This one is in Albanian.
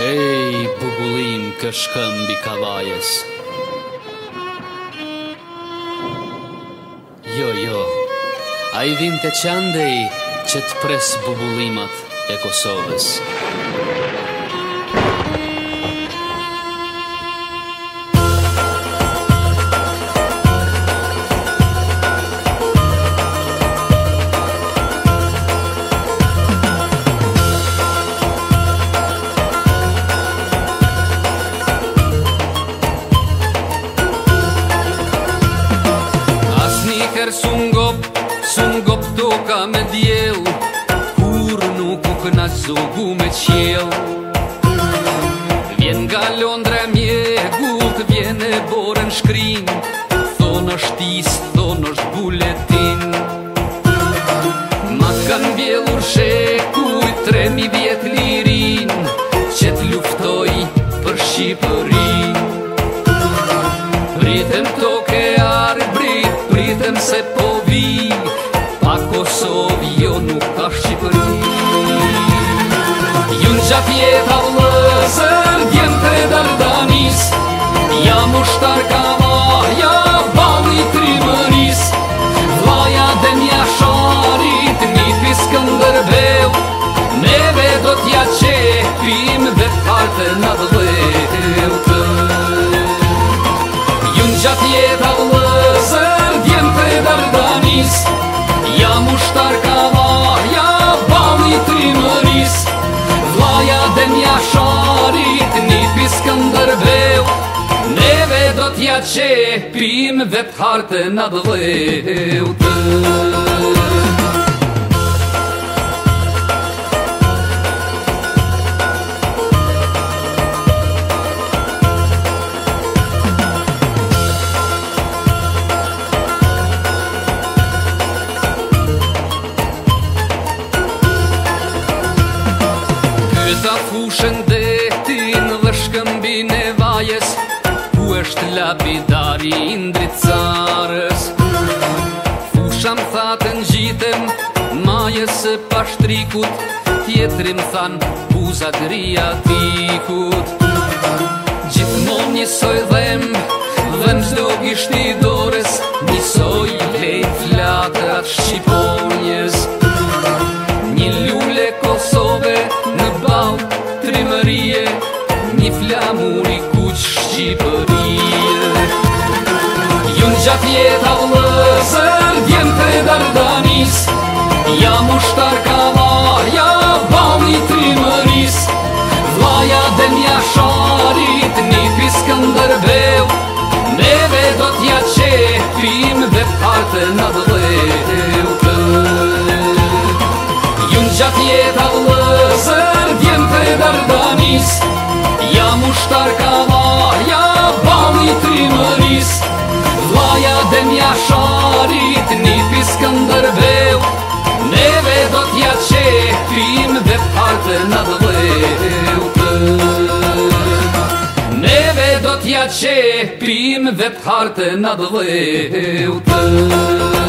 Ej, bugullim këshkën bi kavajës Jo, jo, a i vim të qandej që të presë bubulimat e Kosovës kokën a zogu me qiel Vjen nga londre mjekut, vjen e borën shkrin Thonë është istë, thonë është buletin Ma kanë vjellur shekuj, tremi vjet lirin Që të luftoj për Shqipërin Pritëm toke arë brit, pritëm se po Jënë gjatë jetë avë lëzër, djemë të rëdardani Ja mushtar ka vahja, bali tri mëris Vlaja dhe një do t'ja qe, dhe kartër në dërbev Jënë gjatë jetë avë lëzër, djemë Qe pim vet karte nga dhe dhe u të Këta kushen detin dhe shkëmbin e vajes është lapidari indritësarës Fusha Fusham thate në gjitëm, majës e pashtrikut Tjetërim thanë, buzat rria tikut Gjithmon njësoj dhem, dhem zdo gishti dores Njësoj lej flakrat shqiponjes Një lule Kosove, në bau trimërie Një flamur i Shqipëril Jënë gjatë jetë avlësër, djemë të dardanis Jam ushtar kavarja, bani trimëris Vlaja dhe mja sharit, një piskën dërbev Neve do t'ja qepim dhe partë në dhevë Jënë gjatë jetë avlësër, djemë të dardanis dardanis ushtar ka vaja, bani të Laja Vlaja dhe mja sharit, një piskë dërbev Neve do t'ja qepim dhe partë në dhleu Neve do t'ja qepim dhe partë në dhleu të